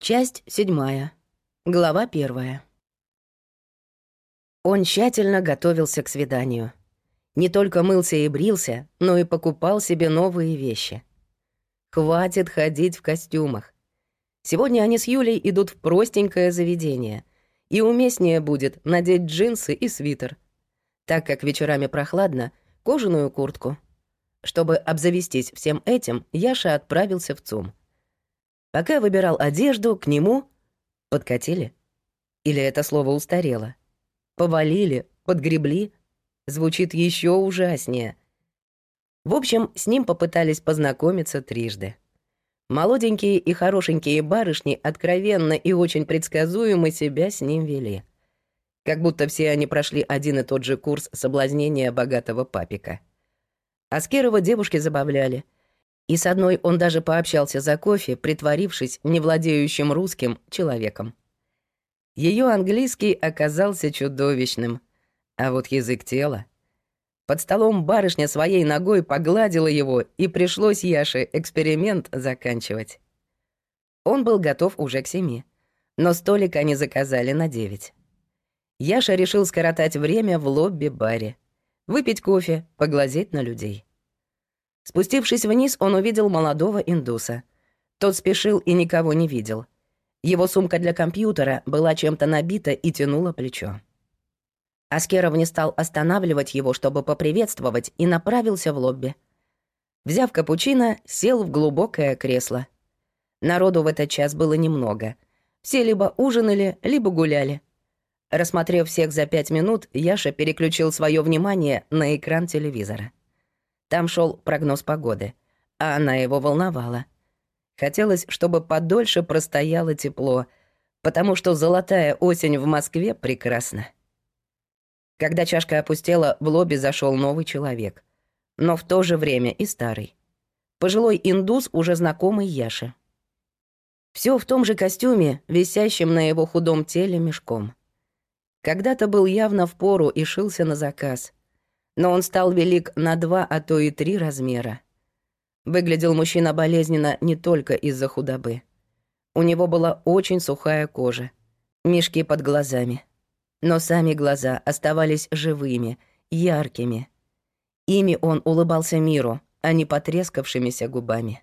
Часть седьмая. Глава первая. Он тщательно готовился к свиданию. Не только мылся и брился, но и покупал себе новые вещи. Хватит ходить в костюмах. Сегодня они с Юлей идут в простенькое заведение, и уместнее будет надеть джинсы и свитер. Так как вечерами прохладно, кожаную куртку. Чтобы обзавестись всем этим, Яша отправился в ЦУМ. Пока выбирал одежду, к нему подкатили. Или это слово устарело? Повалили, подгребли. Звучит еще ужаснее. В общем, с ним попытались познакомиться трижды. Молоденькие и хорошенькие барышни откровенно и очень предсказуемо себя с ним вели. Как будто все они прошли один и тот же курс соблазнения богатого папика. Аскерова девушки забавляли — и с одной он даже пообщался за кофе, притворившись невладеющим русским человеком. Ее английский оказался чудовищным, а вот язык тела... Под столом барышня своей ногой погладила его, и пришлось Яше эксперимент заканчивать. Он был готов уже к семи, но столик они заказали на девять. Яша решил скоротать время в лобби-баре, выпить кофе, поглазеть на людей. Спустившись вниз, он увидел молодого индуса. Тот спешил и никого не видел. Его сумка для компьютера была чем-то набита и тянула плечо. Аскеров не стал останавливать его, чтобы поприветствовать, и направился в лобби. Взяв капучино, сел в глубокое кресло. Народу в этот час было немного. Все либо ужинали, либо гуляли. Рассмотрев всех за пять минут, Яша переключил свое внимание на экран телевизора. Там шел прогноз погоды, а она его волновала. Хотелось, чтобы подольше простояло тепло, потому что золотая осень в Москве прекрасна. Когда чашка опустела, в лобби зашел новый человек. Но в то же время и старый. Пожилой индус, уже знакомый Яше. Все в том же костюме, висящем на его худом теле мешком. Когда-то был явно в пору и шился на заказ — но он стал велик на два, а то и три размера. Выглядел мужчина болезненно не только из-за худобы. У него была очень сухая кожа, мешки под глазами. Но сами глаза оставались живыми, яркими. Ими он улыбался миру, а не потрескавшимися губами.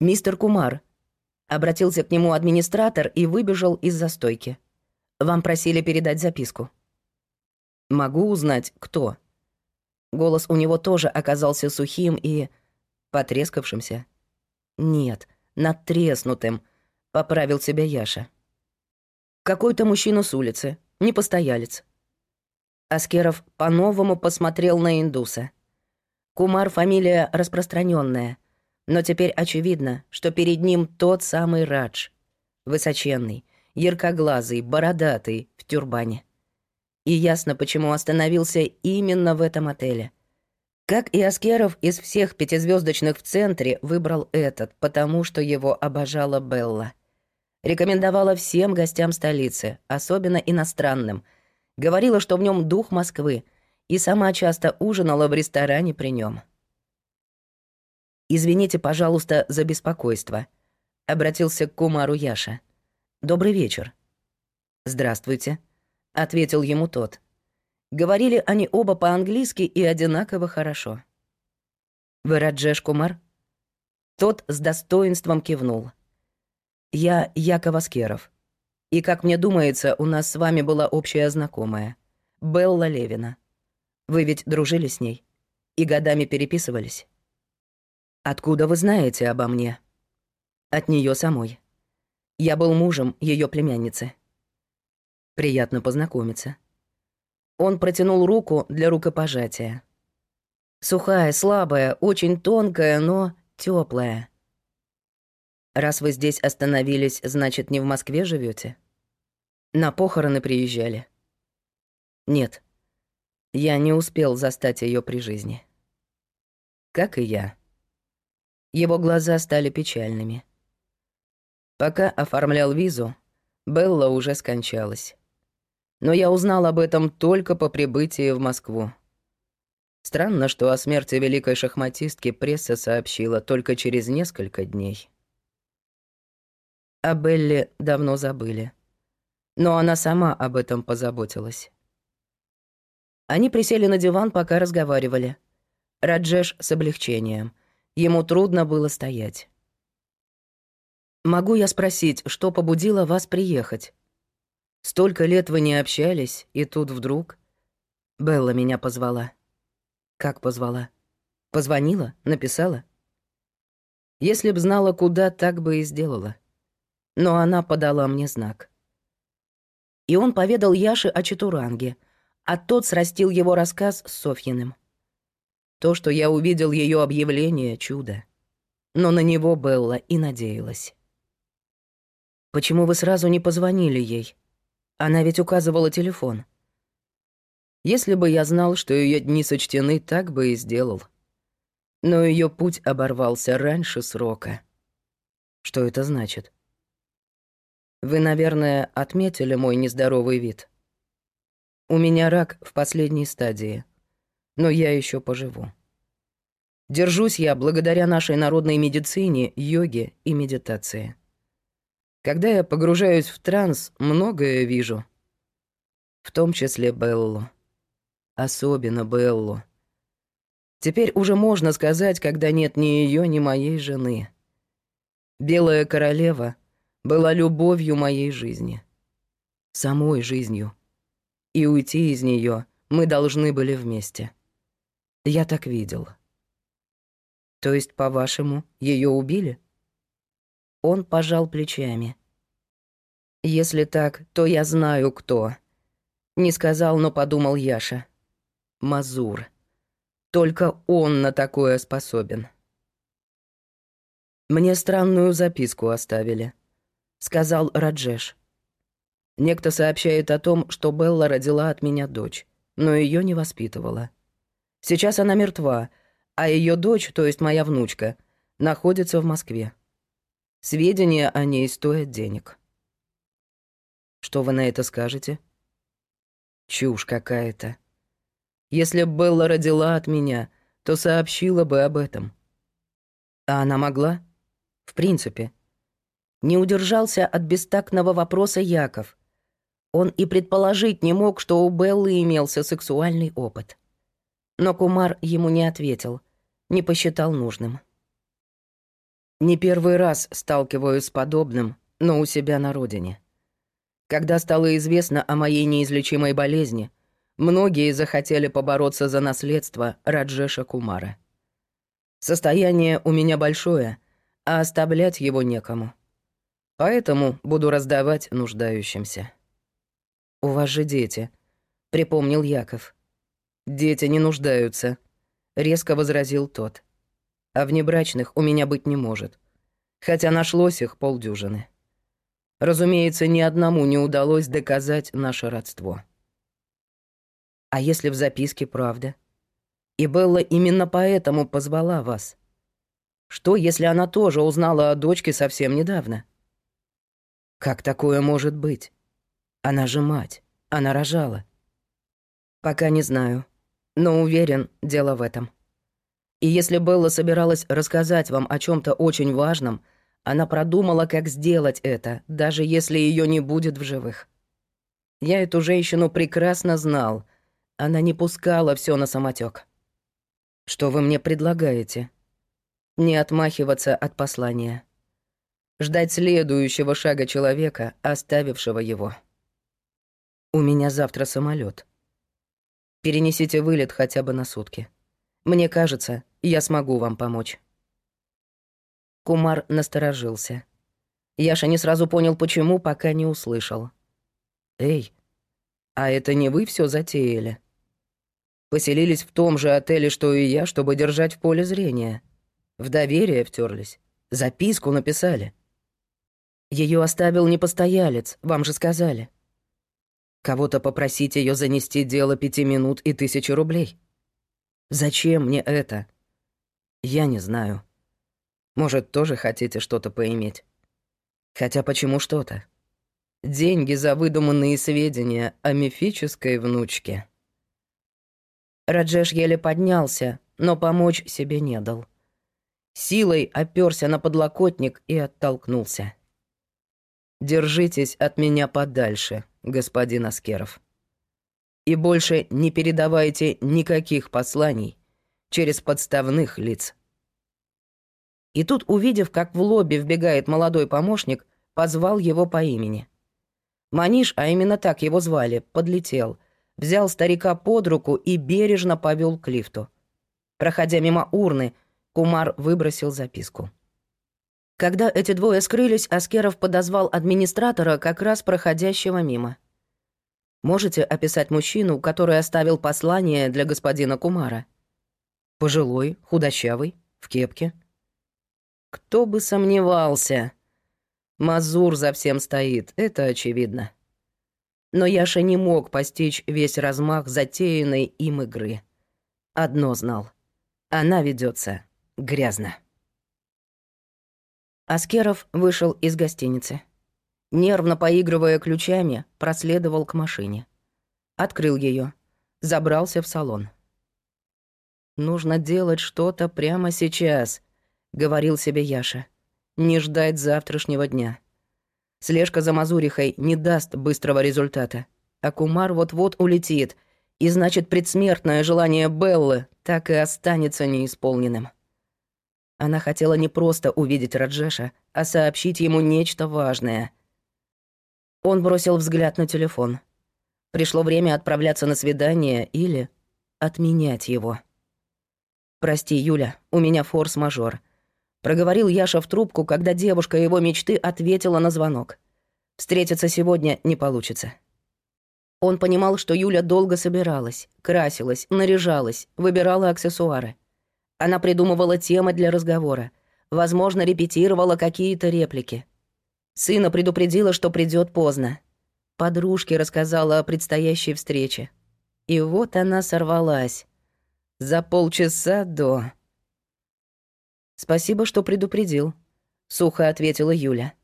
«Мистер Кумар», — обратился к нему администратор и выбежал из застойки. «Вам просили передать записку». Могу узнать, кто?» Голос у него тоже оказался сухим и... потрескавшимся. «Нет, надтреснутым», — поправил себя Яша. «Какой-то мужчина с улицы, не постоялец». Аскеров по-новому посмотрел на индуса. Кумар — фамилия распространенная, но теперь очевидно, что перед ним тот самый Радж. Высоченный, яркоглазый, бородатый, в тюрбане. И ясно, почему остановился именно в этом отеле. Как и Аскеров из всех пятизвездочных в центре выбрал этот, потому что его обожала Белла. Рекомендовала всем гостям столицы, особенно иностранным. Говорила, что в нем дух Москвы, и сама часто ужинала в ресторане при нем. «Извините, пожалуйста, за беспокойство», — обратился к Кумару Яша. «Добрый вечер». «Здравствуйте», ответил ему тот. Говорили они оба по-английски и одинаково хорошо. «Вы Раджеш Кумар?» Тот с достоинством кивнул. «Я Яков Аскеров. И, как мне думается, у нас с вами была общая знакомая. Белла Левина. Вы ведь дружили с ней? И годами переписывались?» «Откуда вы знаете обо мне?» «От нее самой. Я был мужем ее племянницы». Приятно познакомиться. Он протянул руку для рукопожатия. Сухая, слабая, очень тонкая, но теплая. Раз вы здесь остановились, значит, не в Москве живете? На похороны приезжали? Нет. Я не успел застать ее при жизни. Как и я. Его глаза стали печальными. Пока оформлял визу, Белла уже скончалась но я узнал об этом только по прибытии в Москву. Странно, что о смерти великой шахматистки пресса сообщила только через несколько дней. О Белле давно забыли. Но она сама об этом позаботилась. Они присели на диван, пока разговаривали. Раджеш с облегчением. Ему трудно было стоять. «Могу я спросить, что побудило вас приехать? Столько лет вы не общались, и тут вдруг...» Белла меня позвала. «Как позвала? Позвонила? Написала?» Если б знала, куда, так бы и сделала. Но она подала мне знак. И он поведал Яше о Чатуранге, а тот срастил его рассказ с Софьиным. То, что я увидел ее объявление, — чудо. Но на него Белла и надеялась. «Почему вы сразу не позвонили ей? Она ведь указывала телефон». Если бы я знал, что ее дни сочтены, так бы и сделал но ее путь оборвался раньше срока. Что это значит? Вы, наверное, отметили мой нездоровый вид. У меня рак в последней стадии, но я еще поживу. Держусь я благодаря нашей народной медицине, йоге и медитации. Когда я погружаюсь в транс, многое вижу. В том числе Беллу. Особенно Беллу. Теперь уже можно сказать, когда нет ни ее, ни моей жены. Белая королева была любовью моей жизни. Самой жизнью. И уйти из нее мы должны были вместе. Я так видел. То есть, по-вашему, ее убили? Он пожал плечами. Если так, то я знаю, кто. Не сказал, но подумал Яша. Мазур. Только он на такое способен. «Мне странную записку оставили», — сказал Раджеш. «Некто сообщает о том, что Белла родила от меня дочь, но ее не воспитывала. Сейчас она мертва, а ее дочь, то есть моя внучка, находится в Москве. Сведения о ней стоят денег». «Что вы на это скажете?» «Чушь какая-то», если б Белла родила от меня, то сообщила бы об этом. А она могла? В принципе. Не удержался от бестактного вопроса Яков. Он и предположить не мог, что у Беллы имелся сексуальный опыт. Но Кумар ему не ответил, не посчитал нужным. Не первый раз сталкиваюсь с подобным, но у себя на родине. Когда стало известно о моей неизлечимой болезни, Многие захотели побороться за наследство Раджеша Кумара. Состояние у меня большое, а оставлять его некому. Поэтому буду раздавать нуждающимся. «У вас же дети», — припомнил Яков. «Дети не нуждаются», — резко возразил тот. «А внебрачных у меня быть не может, хотя нашлось их полдюжины. Разумеется, ни одному не удалось доказать наше родство». А если в записке правда? И Белла именно поэтому позвала вас. Что, если она тоже узнала о дочке совсем недавно? Как такое может быть? Она же мать, она рожала. Пока не знаю, но уверен, дело в этом. И если Белла собиралась рассказать вам о чем то очень важном, она продумала, как сделать это, даже если ее не будет в живых. Я эту женщину прекрасно знал — она не пускала все на самотек. Что вы мне предлагаете? Не отмахиваться от послания. Ждать следующего шага человека, оставившего его. У меня завтра самолет. Перенесите вылет хотя бы на сутки. Мне кажется, я смогу вам помочь. Кумар насторожился. Яша не сразу понял, почему, пока не услышал. «Эй, а это не вы все затеяли?» Поселились в том же отеле, что и я, чтобы держать в поле зрения. В доверие втерлись. Записку написали. Ее оставил не постоялец, вам же сказали. Кого-то попросить ее занести дело пяти минут и тысячи рублей. Зачем мне это? Я не знаю. Может, тоже хотите что-то поиметь? Хотя почему что-то? Деньги за выдуманные сведения о мифической внучке. Раджеш еле поднялся, но помочь себе не дал. Силой оперся на подлокотник и оттолкнулся. Держитесь от меня подальше, господин Аскеров. И больше не передавайте никаких посланий через подставных лиц. И тут, увидев, как в лобби вбегает молодой помощник, позвал его по имени. Маниш, а именно так его звали, подлетел, взял старика под руку и бережно повел к лифту. Проходя мимо урны, Кумар выбросил записку. Когда эти двое скрылись, Аскеров подозвал администратора, как раз проходящего мимо. «Можете описать мужчину, который оставил послание для господина Кумара?» «Пожилой, худощавый, в кепке». «Кто бы сомневался!» Мазур за всем стоит, это очевидно. Но Яша не мог постичь весь размах затеянной им игры. Одно знал. Она ведется грязно. Аскеров вышел из гостиницы. Нервно поигрывая ключами, проследовал к машине. Открыл ее, забрался в салон. «Нужно делать что-то прямо сейчас», — говорил себе Яша не ждать завтрашнего дня. Слежка за Мазурихой не даст быстрого результата. А Кумар вот-вот улетит, и значит предсмертное желание Беллы так и останется неисполненным. Она хотела не просто увидеть Раджеша, а сообщить ему нечто важное. Он бросил взгляд на телефон. Пришло время отправляться на свидание или отменять его. «Прости, Юля, у меня форс-мажор. Проговорил Яша в трубку, когда девушка его мечты ответила на звонок. Встретиться сегодня не получится. Он понимал, что Юля долго собиралась, красилась, наряжалась, выбирала аксессуары. Она придумывала темы для разговора, возможно, репетировала какие-то реплики. Сына предупредила, что придет поздно. Подружке рассказала о предстоящей встрече. И вот она сорвалась. За полчаса до... «Спасибо, что предупредил», — сухо ответила Юля.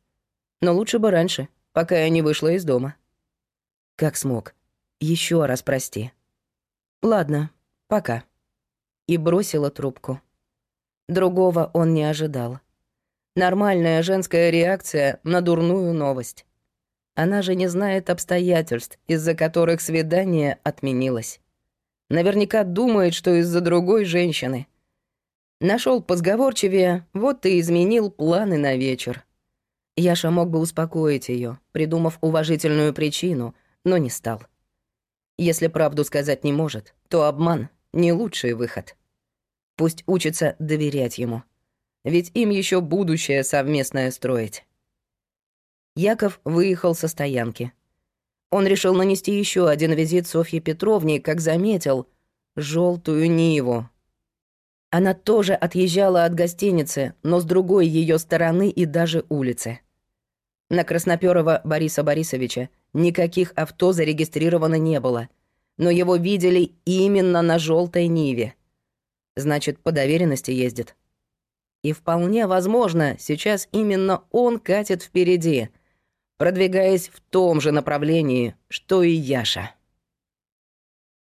«Но лучше бы раньше, пока я не вышла из дома». «Как смог. Еще раз прости». «Ладно, пока». И бросила трубку. Другого он не ожидал. Нормальная женская реакция на дурную новость. Она же не знает обстоятельств, из-за которых свидание отменилось. Наверняка думает, что из-за другой женщины — Нашел позговорчивее, вот и изменил планы на вечер. Яша мог бы успокоить ее, придумав уважительную причину, но не стал. Если правду сказать не может, то обман — не лучший выход. Пусть учится доверять ему. Ведь им еще будущее совместное строить. Яков выехал со стоянки. Он решил нанести еще один визит Софье Петровне, как заметил, желтую Ниву, она тоже отъезжала от гостиницы, но с другой ее стороны и даже улицы. На Красноперова Бориса Борисовича никаких авто зарегистрировано не было, но его видели именно на желтой Ниве. Значит, по доверенности ездит. И вполне возможно, сейчас именно он катит впереди, продвигаясь в том же направлении, что и Яша.